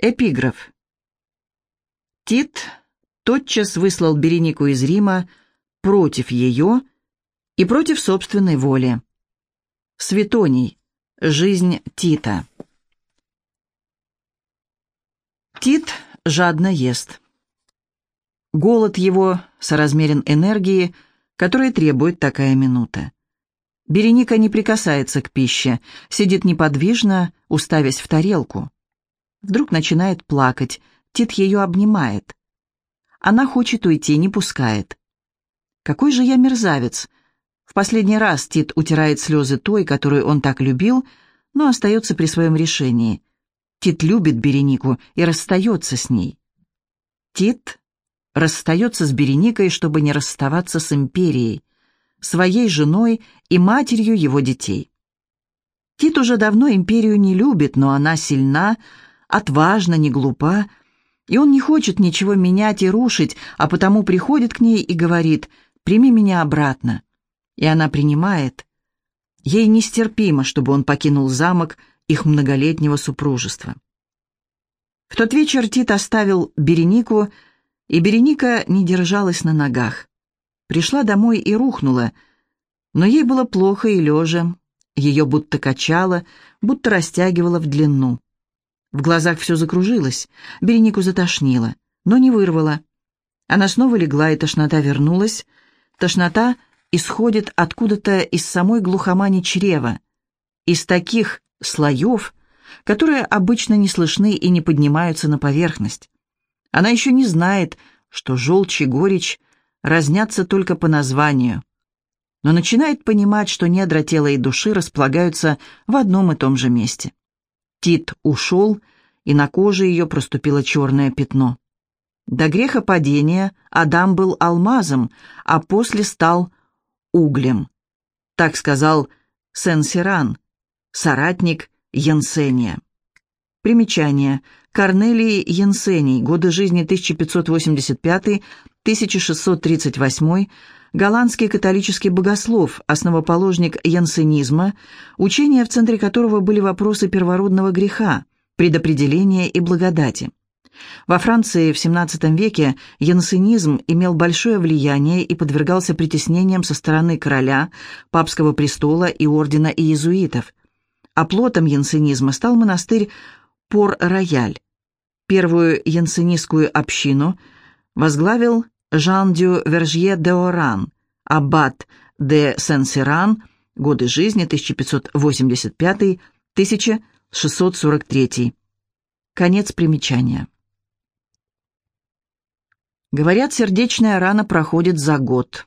Эпиграф. Тит тотчас выслал Беренику из Рима против ее и против собственной воли. Светоний. Жизнь Тита. Тит жадно ест. Голод его соразмерен энергии, которой требует такая минута. Береника не прикасается к пище, сидит неподвижно, уставясь в тарелку. Вдруг начинает плакать, Тит ее обнимает. Она хочет уйти, не пускает. «Какой же я мерзавец!» В последний раз Тит утирает слезы той, которую он так любил, но остается при своем решении. Тит любит Беренику и расстается с ней. Тит расстается с Береникой, чтобы не расставаться с империей, своей женой и матерью его детей. Тит уже давно империю не любит, но она сильна, отважна, не глупа, и он не хочет ничего менять и рушить, а потому приходит к ней и говорит «прими меня обратно». И она принимает. Ей нестерпимо, чтобы он покинул замок их многолетнего супружества. В тот вечер Тит оставил Беренику, и Береника не держалась на ногах. Пришла домой и рухнула, но ей было плохо и лежа, ее будто качало, будто растягивало в длину. В глазах все закружилось, Беренику затошнило, но не вырвало. Она снова легла, и тошнота вернулась. Тошнота исходит откуда-то из самой глухомани чрева, из таких слоев, которые обычно не слышны и не поднимаются на поверхность. Она еще не знает, что желчь и горечь разнятся только по названию, но начинает понимать, что недра тела и души располагаются в одном и том же месте. Тит ушел, и на коже ее проступило черное пятно. До греха падения Адам был алмазом, а после стал углем. Так сказал Сен-Сиран, соратник Янсения. Примечание. Корнелий Янсений. Годы жизни 1585-1638. Голландский католический богослов, основоположник янсенизма, учение, в центре которого были вопросы первородного греха, предопределения и благодати. Во Франции в XVII веке янсенизм имел большое влияние и подвергался притеснениям со стороны короля, папского престола и ордена иезуитов. Оплотом янсенизма стал монастырь Пор-Рояль. Первую янсенистскую общину возглавил Жан дю Вержье де Оран, аббат де Сен-Сиран, годы жизни 1585-1643. Конец примечания. Говорят, сердечная рана проходит за год.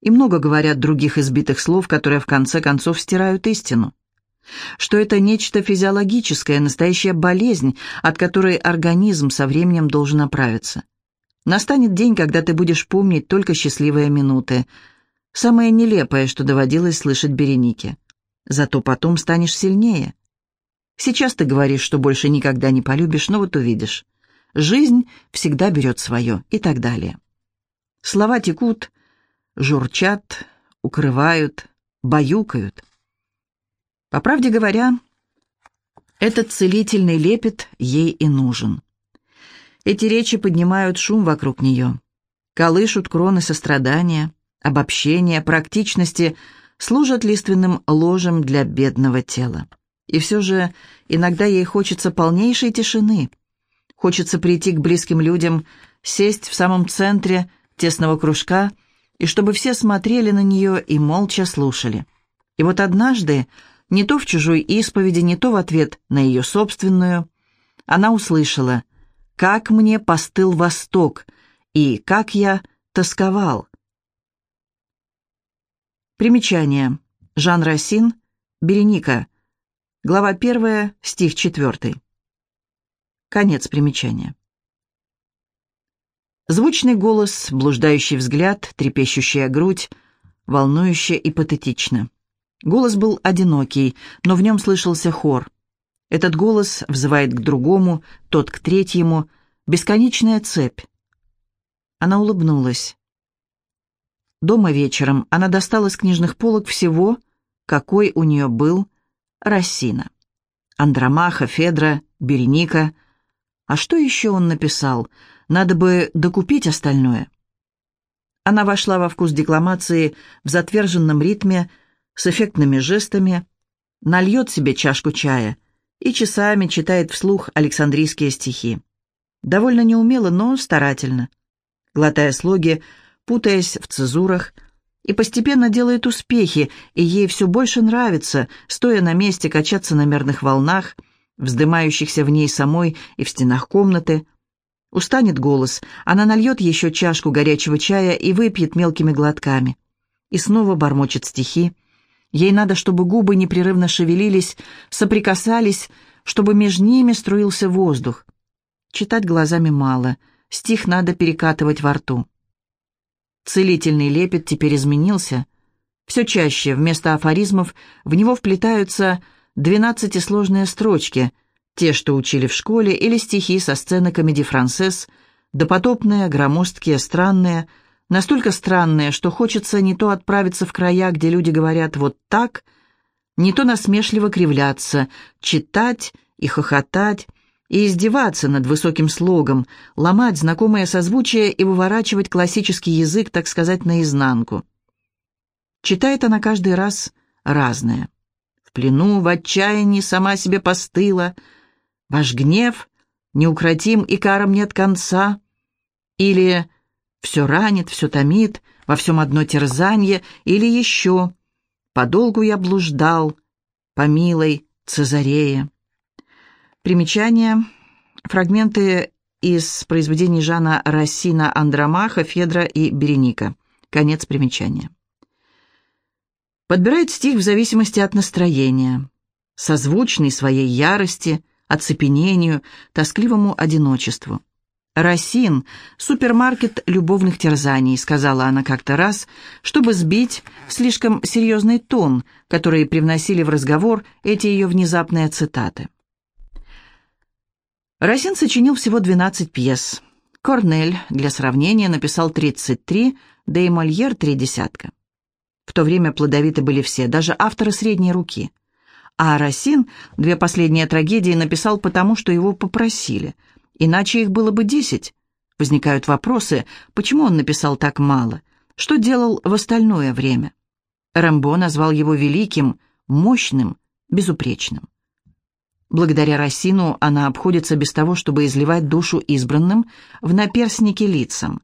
И много говорят других избитых слов, которые в конце концов стирают истину что это нечто физиологическое, настоящая болезнь, от которой организм со временем должен оправиться. Настанет день, когда ты будешь помнить только счастливые минуты. Самое нелепое, что доводилось слышать Беренике. Зато потом станешь сильнее. Сейчас ты говоришь, что больше никогда не полюбишь, но вот увидишь. Жизнь всегда берет свое и так далее. Слова текут, журчат, укрывают, баюкают. По правде говоря, этот целительный лепет ей и нужен. Эти речи поднимают шум вокруг нее, колышут кроны сострадания, обобщения, практичности, служат лиственным ложем для бедного тела. И все же иногда ей хочется полнейшей тишины. Хочется прийти к близким людям, сесть в самом центре тесного кружка, и чтобы все смотрели на нее и молча слушали. И вот однажды не то в чужой исповеди, не то в ответ на ее собственную. Она услышала «Как мне постыл Восток» и «Как я тосковал». Примечание. Жан Рассин, Береника. Глава 1, стих 4. Конец примечания. Звучный голос, блуждающий взгляд, трепещущая грудь, волнующе и патетично. Голос был одинокий, но в нем слышался хор. Этот голос взывает к другому, тот к третьему, бесконечная цепь. Она улыбнулась. Дома вечером она достала с книжных полок всего, какой у нее был, Рассина. Андромаха, Федра, Береника. А что еще он написал? Надо бы докупить остальное. Она вошла во вкус декламации в затверженном ритме, с эффектными жестами, нальет себе чашку чая и часами читает вслух Александрийские стихи. Довольно неумело, но старательно. Глотая слоги, путаясь в цезурах, и постепенно делает успехи, и ей все больше нравится, стоя на месте, качаться на мерных волнах, вздымающихся в ней самой и в стенах комнаты. Устанет голос, она нальет еще чашку горячего чая и выпьет мелкими глотками. И снова бормочет стихи. Ей надо, чтобы губы непрерывно шевелились, соприкасались, чтобы между ними струился воздух. Читать глазами мало, стих надо перекатывать во рту. Целительный лепет теперь изменился. Все чаще вместо афоризмов в него вплетаются двенадцатисложные строчки, те, что учили в школе, или стихи со сцены комедий францесс, допотопные, громоздкие, странные, настолько странные, что хочется не то отправиться в края, где люди говорят «вот так», не то насмешливо кривляться, читать и хохотать, и издеваться над высоким слогом, ломать знакомое созвучие и выворачивать классический язык, так сказать, наизнанку. Читает она каждый раз разное. В плену, в отчаянии сама себе постыла. Ваш гнев неукротим и карам нет конца. Или все ранит, все томит, во всем одно терзанье, или еще «Подолгу я блуждал, по милой Цезарее». Примечание. Фрагменты из произведений Жана Рассина «Андромаха», «Федра» и «Береника». Конец примечания. Подбирает стих в зависимости от настроения, созвучный своей ярости, оцепенению, тоскливому одиночеству. «Росин — супермаркет любовных терзаний», — сказала она как-то раз, чтобы сбить слишком серьезный тон, который привносили в разговор эти ее внезапные цитаты. Росин сочинил всего 12 пьес. Корнель, для сравнения, написал 33, да и Мольер — три десятка. В то время плодовиты были все, даже авторы средней руки. А Росин две последние трагедии написал потому, что его попросили. Иначе их было бы десять. Возникают вопросы, почему он написал так мало? Что делал в остальное время? Рэмбо назвал его великим, мощным, безупречным. Благодаря Росину она обходится без того, чтобы изливать душу избранным в наперстники лицам.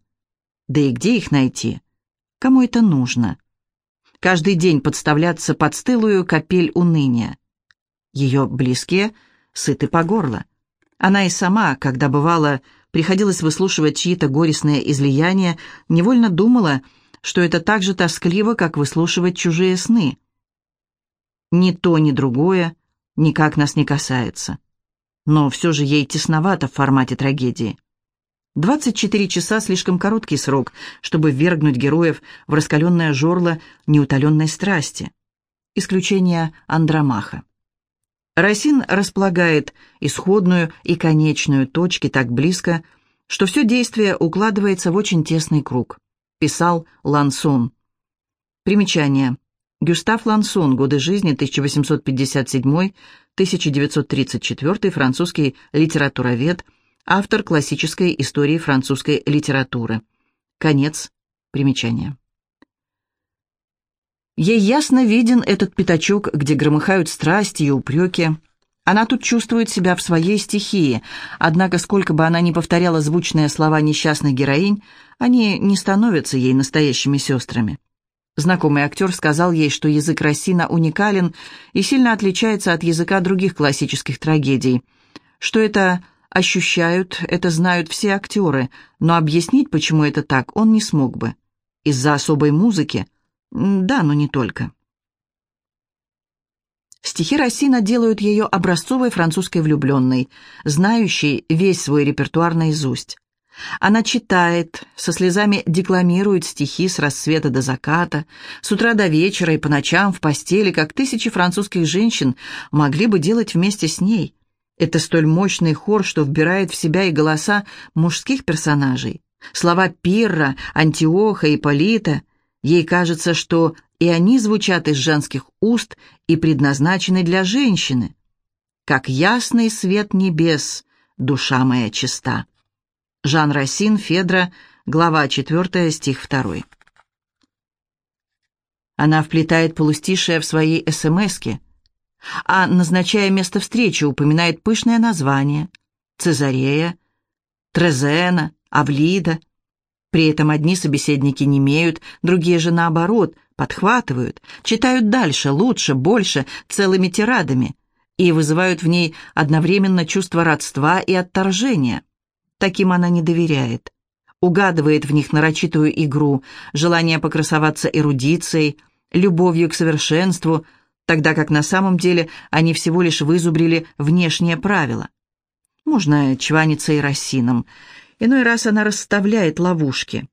Да и где их найти? Кому это нужно? Каждый день подставляться под стылую капель уныния. Ее близкие сыты по горло. Она и сама, когда бывало, приходилось выслушивать чьи-то горестные излияния, невольно думала, что это так же тоскливо, как выслушивать чужие сны. Ни то, ни другое никак нас не касается. Но все же ей тесновато в формате трагедии. 24 часа – слишком короткий срок, чтобы ввергнуть героев в раскаленное жорло неутоленной страсти. Исключение Андромаха. Росин располагает исходную и конечную точки так близко, что все действие укладывается в очень тесный круг. Писал Лансон. Примечание. Гюстав Лансон, годы жизни 1857-1934, французский литературовед, автор классической истории французской литературы. Конец примечания. Ей ясно виден этот пятачок, где громыхают страсти и упреки. Она тут чувствует себя в своей стихии, однако сколько бы она ни повторяла звучные слова несчастных героинь, они не становятся ей настоящими сестрами. Знакомый актер сказал ей, что язык Рассина уникален и сильно отличается от языка других классических трагедий. Что это ощущают, это знают все актеры, но объяснить, почему это так, он не смог бы. Из-за особой музыки? Да, но не только. Стихи Рассина делают ее образцовой французской влюбленной, знающей весь свой репертуар наизусть. Она читает, со слезами декламирует стихи с рассвета до заката, с утра до вечера и по ночам в постели, как тысячи французских женщин могли бы делать вместе с ней. Это столь мощный хор, что вбирает в себя и голоса мужских персонажей. Слова Пирра, Антиоха и Полита. Ей кажется, что и они звучат из женских уст и предназначены для женщины. Как ясный свет небес, душа моя чиста. Жан Рассин, Федра, глава 4, стих 2. Она вплетает полустишие в своей СМСке, а, назначая место встречи, упоминает пышное название – Цезарея, Трезена, Авлида. При этом одни собеседники не имеют, другие же наоборот, подхватывают, читают дальше, лучше, больше, целыми тирадами и вызывают в ней одновременно чувство родства и отторжения. Таким она не доверяет. Угадывает в них нарочитую игру, желание покрасоваться эрудицией, любовью к совершенству, тогда как на самом деле они всего лишь вызубрили внешние правила. Можно чваниться и рассином. Иной раз она расставляет ловушки.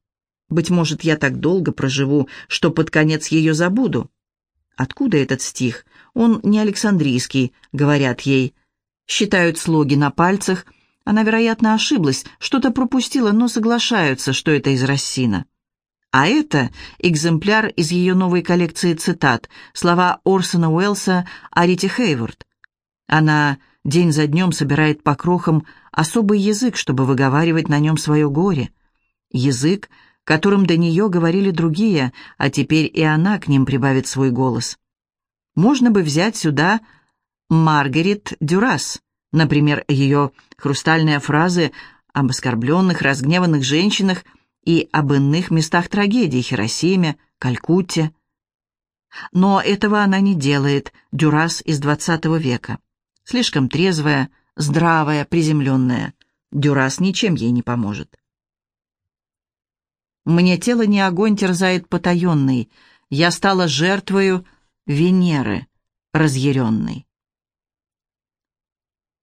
Быть может, я так долго проживу, что под конец ее забуду. Откуда этот стих? Он не Александрийский, говорят ей. Считают слоги на пальцах. Она, вероятно, ошиблась, что-то пропустила, но соглашаются, что это из Рассина. А это экземпляр из ее новой коллекции цитат, слова Орсона Уэллса о Рите Хейворд. Она день за днем собирает по крохам особый язык, чтобы выговаривать на нем свое горе. Язык, которым до нее говорили другие, а теперь и она к ним прибавит свой голос. Можно бы взять сюда Маргарет Дюрас, например, ее хрустальные фразы об оскорбленных, разгневанных женщинах и об иных местах трагедии Хиросиме, Калькутте. Но этого она не делает, Дюрас из XX века. Слишком трезвая, здравая, приземленная. Дюрас ничем ей не поможет. Мне тело не огонь терзает потаенный. Я стала жертвою Венеры, разъяренной.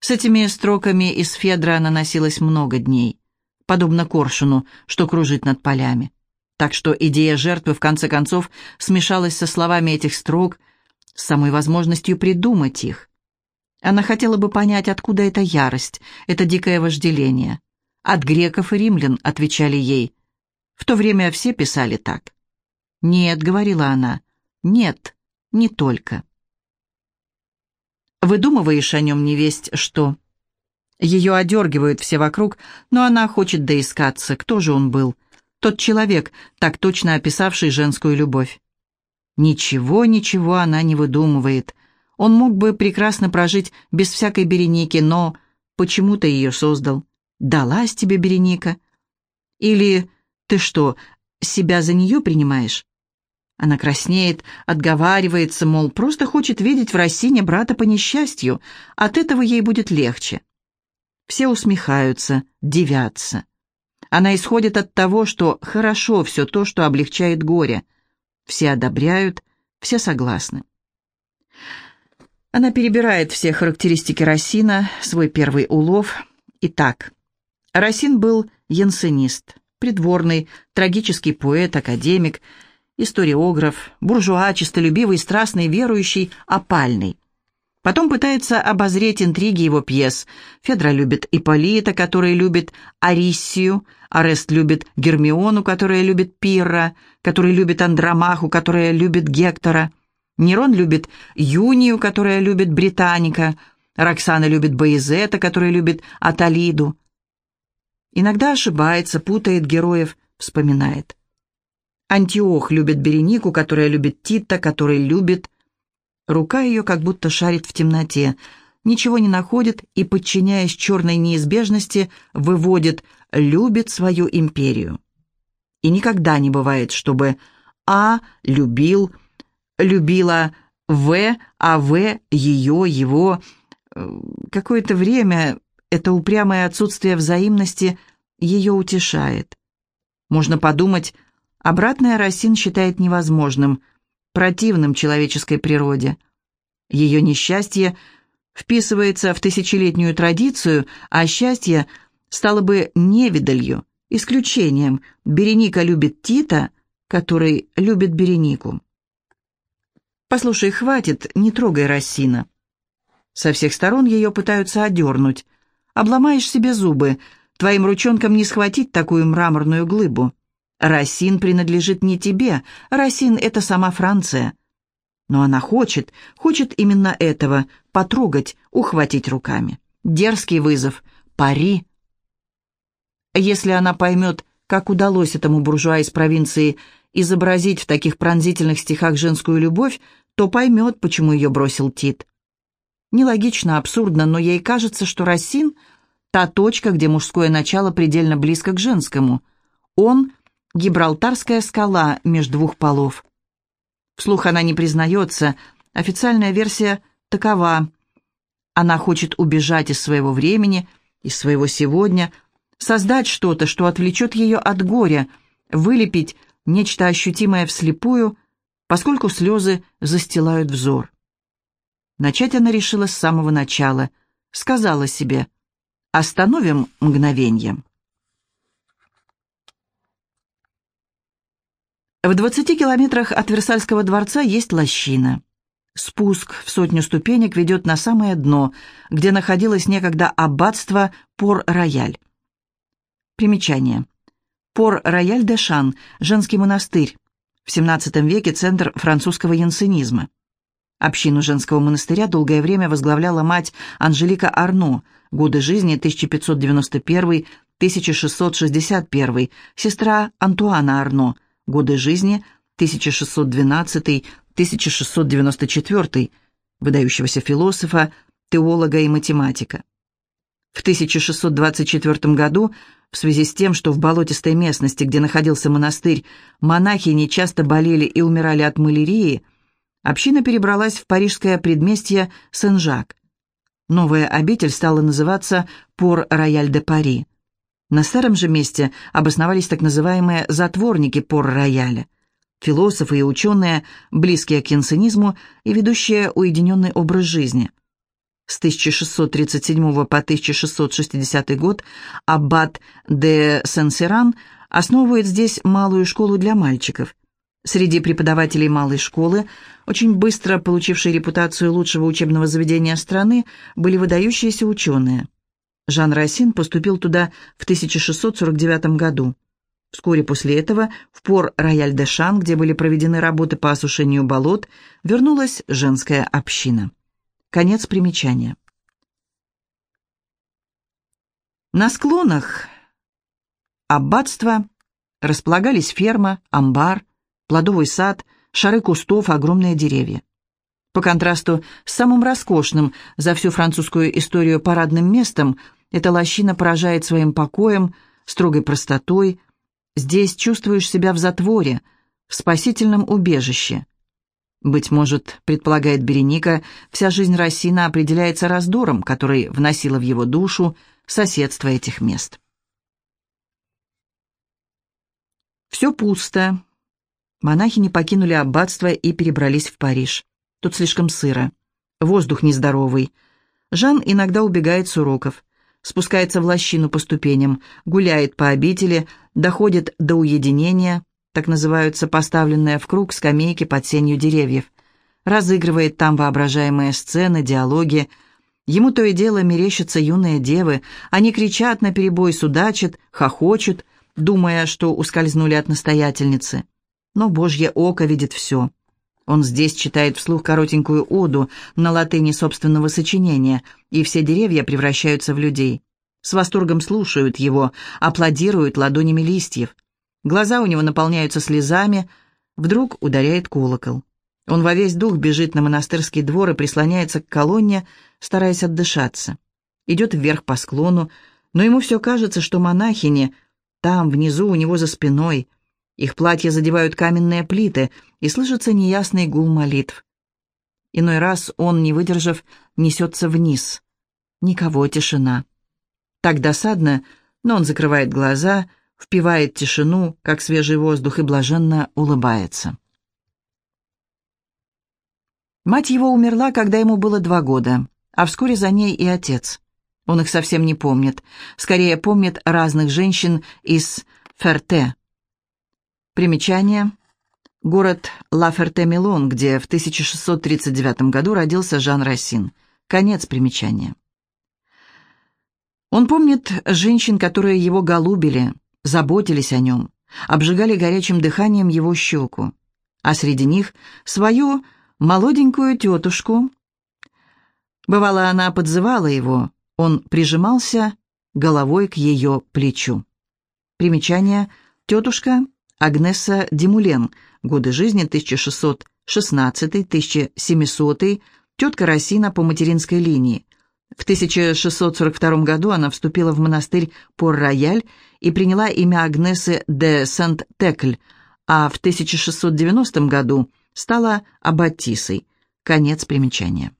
С этими строками из Федра она носилась много дней, подобно коршуну, что кружит над полями. Так что идея жертвы, в конце концов, смешалась со словами этих строк, с самой возможностью придумать их. Она хотела бы понять, откуда эта ярость, это дикое вожделение. От греков и римлян, отвечали ей. В то время все писали так. «Нет», — говорила она, — «нет, не только. Выдумываешь о нем невесть что. Ее одергивают все вокруг, но она хочет доискаться, кто же он был, тот человек, так точно описавший женскую любовь. Ничего, ничего она не выдумывает. Он мог бы прекрасно прожить без всякой Береники, но почему то ее создал? Далась тебе Береника? Или ты что, себя за нее принимаешь? Она краснеет, отговаривается, мол, просто хочет видеть в Рассине брата по несчастью, от этого ей будет легче. Все усмехаются, дивятся. Она исходит от того, что хорошо все то, что облегчает горе. Все одобряют, все согласны. Она перебирает все характеристики Рассина, свой первый улов. Итак, Рассин был янсенист, придворный, трагический поэт, академик – историограф, буржуа, честолюбивый, страстный, верующий, опальный. Потом пытается обозреть интриги его пьес. Федра любит Ипполита, который любит Ариссию, Арест любит Гермиону, которая любит Пирра, который любит Андромаху, которая любит Гектора. Нерон любит Юнию, которая любит Британика. Роксана любит Боязета, который любит Аталиду. Иногда ошибается, путает героев, вспоминает. Антиох любит Беренику, которая любит Тита, который любит... Рука ее как будто шарит в темноте, ничего не находит и, подчиняясь черной неизбежности, выводит «любит свою империю». И никогда не бывает, чтобы А любил, любила В, а В ее, его. Какое-то время это упрямое отсутствие взаимности ее утешает. Можно подумать, Обратное Росин считает невозможным, противным человеческой природе. Ее несчастье вписывается в тысячелетнюю традицию, а счастье стало бы невидалью, исключением. Береника любит Тита, который любит Беренику. «Послушай, хватит, не трогай Рассина». Со всех сторон ее пытаются одернуть. «Обломаешь себе зубы, твоим ручонкам не схватить такую мраморную глыбу». Росин принадлежит не тебе, Росин — это сама Франция. Но она хочет, хочет именно этого — потрогать, ухватить руками. Дерзкий вызов, Пари. Если она поймет, как удалось этому буржуа из провинции изобразить в таких пронзительных стихах женскую любовь, то поймет, почему ее бросил Тит. Нелогично, абсурдно, но ей кажется, что Рассин — та точка, где мужское начало предельно близко к женскому. Он — гибралтарская скала между двух полов. Вслух она не признается, официальная версия такова. Она хочет убежать из своего времени, из своего сегодня, создать что-то, что отвлечет ее от горя, вылепить нечто ощутимое вслепую, поскольку слезы застилают взор. Начать она решила с самого начала, сказала себе «Остановим мгновенье». В двадцати километрах от Версальского дворца есть лощина. Спуск в сотню ступенек ведет на самое дно, где находилось некогда аббатство Пор-Рояль. Примечание. Пор-Рояль-де-Шан, женский монастырь. В XVII веке центр французского янсенизма. Общину женского монастыря долгое время возглавляла мать Анжелика Арно, годы жизни 1591-1661, сестра Антуана Арно, годы жизни 1612-1694, выдающегося философа, теолога и математика. В 1624 году, в связи с тем, что в болотистой местности, где находился монастырь, монахи нечасто болели и умирали от малярии, община перебралась в парижское предместье Сен-Жак. Новая обитель стала называться Пор-Рояль-де-Пари. На старом же месте обосновались так называемые «затворники Пор-Рояля», философы и ученые, близкие к янсенизму и ведущие уединенный образ жизни – с 1637 по 1660 год аббат де Сен-Серан основывает здесь малую школу для мальчиков. Среди преподавателей малой школы, очень быстро получившие репутацию лучшего учебного заведения страны, были выдающиеся ученые. Жан Рассин поступил туда в 1649 году. Вскоре после этого в пор Рояль-де-Шан, где были проведены работы по осушению болот, вернулась женская община. Конец примечания. На склонах аббатства располагались ферма, амбар, плодовый сад, шары кустов, огромные деревья. По контрасту с самым роскошным за всю французскую историю парадным местом, эта лощина поражает своим покоем, строгой простотой. Здесь чувствуешь себя в затворе, в спасительном убежище. Быть может, предполагает Береника, вся жизнь Рассина определяется раздором, который вносило в его душу соседство этих мест. Все пусто. Монахи не покинули аббатство и перебрались в Париж. Тут слишком сыро. Воздух нездоровый. Жан иногда убегает с уроков. Спускается в лощину по ступеням, гуляет по обители, доходит до уединения, так называются поставленные в круг скамейки под сенью деревьев. Разыгрывает там воображаемые сцены, диалоги. Ему то и дело мерещатся юные девы. Они кричат наперебой, судачат, хохочут, думая, что ускользнули от настоятельницы. Но Божье око видит все. Он здесь читает вслух коротенькую оду на латыни собственного сочинения, и все деревья превращаются в людей. С восторгом слушают его, аплодируют ладонями листьев. Глаза у него наполняются слезами. Вдруг ударяет колокол. Он во весь дух бежит на монастырский двор и прислоняется к колонне, стараясь отдышаться. Идет вверх по склону, но ему все кажется, что монахини там, внизу, у него за спиной. Их платья задевают каменные плиты, и слышится неясный гул молитв. Иной раз он, не выдержав, несется вниз. Никого, тишина. Так досадно, но он закрывает глаза — впивает тишину, как свежий воздух, и блаженно улыбается. Мать его умерла, когда ему было два года, а вскоре за ней и отец. Он их совсем не помнит, скорее помнит разных женщин из Ферте. Примечание. Город Ла-Ферте-Милон, где в 1639 году родился Жан Рассин. Конец примечания. Он помнит женщин, которые его голубили, заботились о нем, обжигали горячим дыханием его щеку, а среди них свою молоденькую тетушку. Бывало, она подзывала его, он прижимался головой к ее плечу. Примечание. Тетушка Агнеса Димулен. Годы жизни 1616-1700. Тетка Росина по материнской линии. В 1642 году она вступила в монастырь Пор-Рояль и приняла имя Агнесы де Сент-Текль, а в 1690 году стала аббатисой. Конец примечания.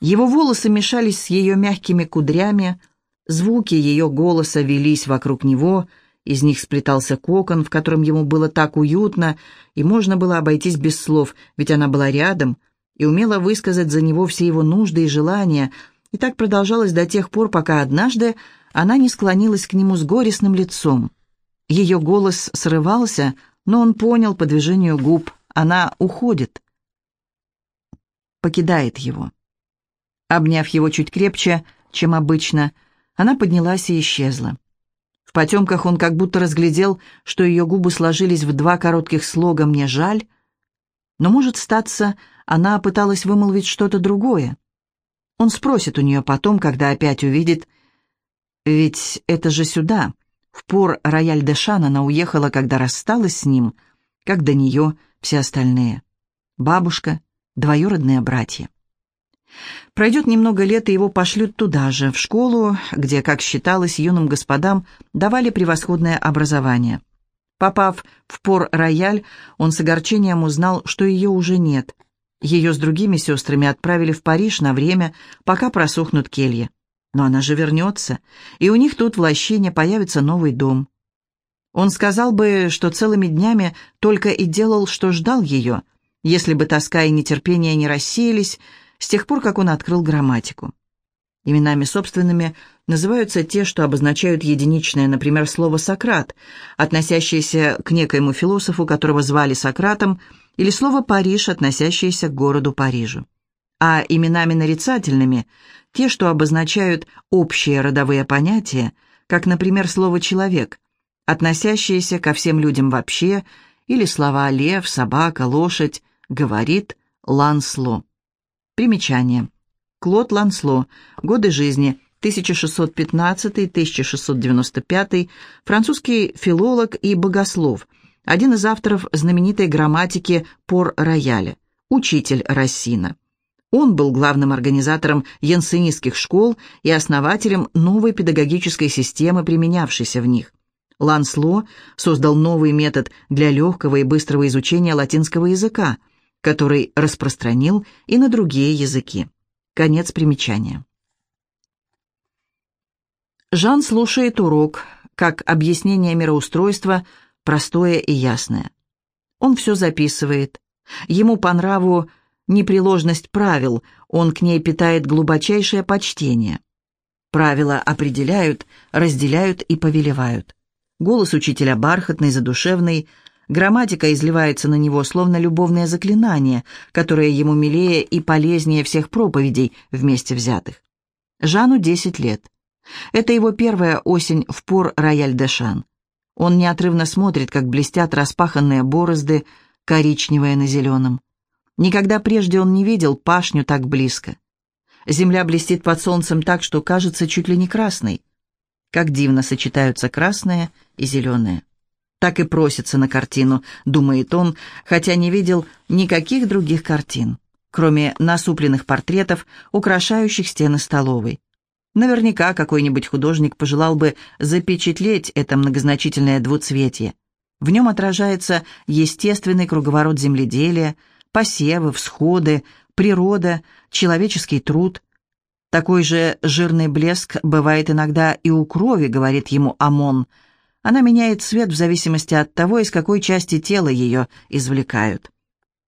Его волосы мешались с ее мягкими кудрями, звуки ее голоса велись вокруг него, из них сплетался кокон, в котором ему было так уютно, и можно было обойтись без слов, ведь она была рядом и умела высказать за него все его нужды и желания, и так продолжалось до тех пор, пока однажды она не склонилась к нему с горестным лицом. Ее голос срывался, но он понял по движению губ, она уходит, покидает его. Обняв его чуть крепче, чем обычно, она поднялась и исчезла. В потемках он как будто разглядел, что ее губы сложились в два коротких слога «мне жаль», но, может статься, она пыталась вымолвить что-то другое. Он спросит у нее потом, когда опять увидит, ведь это же сюда, в пор рояль де Шан она уехала, когда рассталась с ним, как до нее все остальные. Бабушка, двоюродные братья. Пройдет немного лет, и его пошлют туда же, в школу, где, как считалось, юным господам давали превосходное образование. Попав в пор-рояль, он с огорчением узнал, что ее уже нет. Ее с другими сестрами отправили в Париж на время, пока просохнут кельи. Но она же вернется, и у них тут в лощине появится новый дом. Он сказал бы, что целыми днями только и делал, что ждал ее, если бы тоска и нетерпение не рассеялись, с тех пор, как он открыл грамматику. Именами собственными называются те, что обозначают единичное, например, слово «Сократ», относящееся к некоему философу, которого звали Сократом, или слово «Париж», относящееся к городу Парижу. А именами нарицательными – те, что обозначают общие родовые понятия, как, например, слово «человек», относящееся ко всем людям вообще, или слова «лев», «собака», «лошадь», «говорит», «лансло». Примечание. Клод Лансло. Годы жизни 1615-1695. Французский филолог и богослов. Один из авторов знаменитой грамматики Пор-Рояля. Учитель Рассина. Он был главным организатором янсенистских школ и основателем новой педагогической системы, применявшейся в них. Лансло создал новый метод для легкого и быстрого изучения латинского языка – который распространил и на другие языки. Конец примечания. Жан слушает урок, как объяснение мироустройства, простое и ясное. Он все записывает. Ему по нраву непреложность правил, он к ней питает глубочайшее почтение. Правила определяют, разделяют и повелевают. Голос учителя бархатный, задушевный, Грамматика изливается на него, словно любовное заклинание, которое ему милее и полезнее всех проповедей вместе взятых. Жану 10 лет. Это его первая осень в пор Рояль-де-Шан. Он неотрывно смотрит, как блестят распаханные борозды, коричневые на зеленом. Никогда прежде он не видел пашню так близко. Земля блестит под солнцем так, что кажется чуть ли не красной. Как дивно сочетаются красное и зеленое так и просится на картину, думает он, хотя не видел никаких других картин, кроме насупленных портретов, украшающих стены столовой. Наверняка какой-нибудь художник пожелал бы запечатлеть это многозначительное двуцветие. В нем отражается естественный круговорот земледелия, посевы, всходы, природа, человеческий труд. Такой же жирный блеск бывает иногда и у крови, говорит ему Амон – она меняет цвет в зависимости от того, из какой части тела ее извлекают.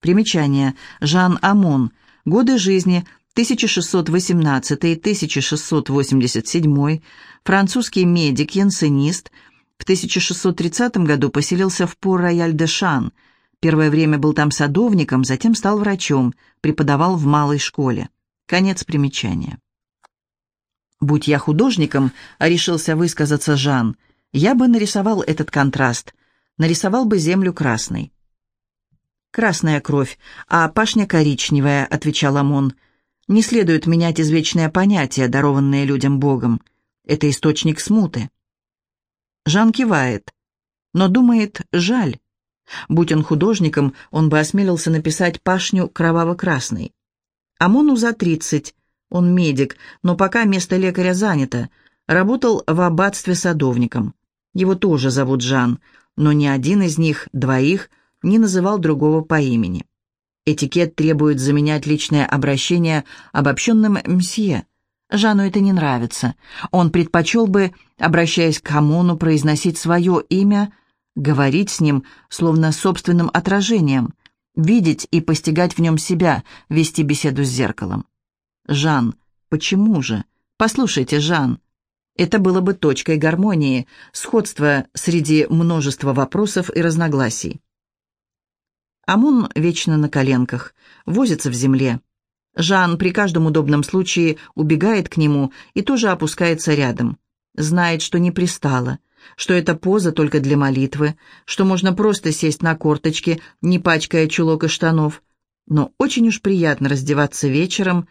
Примечание. Жан Амон. Годы жизни 1618-1687. Французский медик-янсенист. В 1630 году поселился в Пор-Рояль-де-Шан. Первое время был там садовником, затем стал врачом, преподавал в малой школе. Конец примечания. «Будь я художником», — решился высказаться Жан, — я бы нарисовал этот контраст, нарисовал бы землю красной. «Красная кровь, а пашня коричневая», — отвечал Амон. Не следует менять извечное понятие, дарованное людям Богом. Это источник смуты. Жан кивает, но думает «жаль». Будь он художником, он бы осмелился написать пашню кроваво-красной. Амону за тридцать, он медик, но пока место лекаря занято. Работал в аббатстве садовником. Его тоже зовут Жан, но ни один из них, двоих, не называл другого по имени. Этикет требует заменять личное обращение обобщенным «мсье». Жану это не нравится. Он предпочел бы, обращаясь к Хамону, произносить свое имя, говорить с ним, словно собственным отражением, видеть и постигать в нем себя, вести беседу с зеркалом. «Жан, почему же? Послушайте, Жан». Это было бы точкой гармонии, сходства среди множества вопросов и разногласий. Амун вечно на коленках, возится в земле. Жан при каждом удобном случае убегает к нему и тоже опускается рядом. Знает, что не пристало, что это поза только для молитвы, что можно просто сесть на корточки, не пачкая чулок и штанов. Но очень уж приятно раздеваться вечером,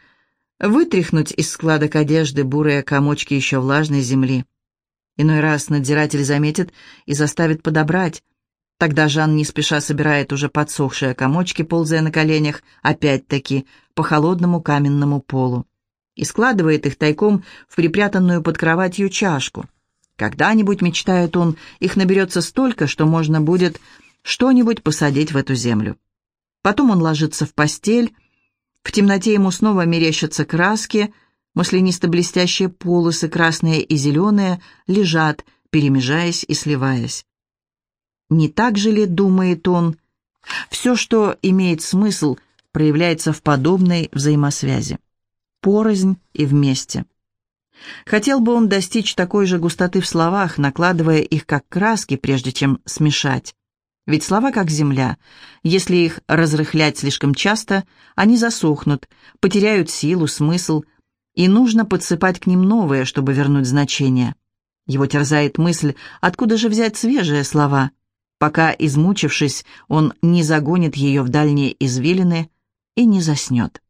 вытряхнуть из складок одежды бурые комочки еще влажной земли. Иной раз надзиратель заметит и заставит подобрать, Тогда Жан не спеша собирает уже подсохшие комочки, ползая на коленях, опять-таки, по холодному каменному полу, и складывает их тайком в припрятанную под кроватью чашку. Когда-нибудь, мечтает он, их наберется столько, что можно будет что-нибудь посадить в эту землю. Потом он ложится в постель, в темноте ему снова мерещатся краски, маслянисто-блестящие полосы, красные и зеленые, лежат, перемежаясь и сливаясь. Не так же ли, думает он, все, что имеет смысл, проявляется в подобной взаимосвязи. Порознь и вместе. Хотел бы он достичь такой же густоты в словах, накладывая их как краски, прежде чем смешать. Ведь слова как земля. Если их разрыхлять слишком часто, они засохнут, потеряют силу, смысл, и нужно подсыпать к ним новые, чтобы вернуть значение. Его терзает мысль, откуда же взять свежие слова – пока, измучившись, он не загонит ее в дальние извилины и не заснет.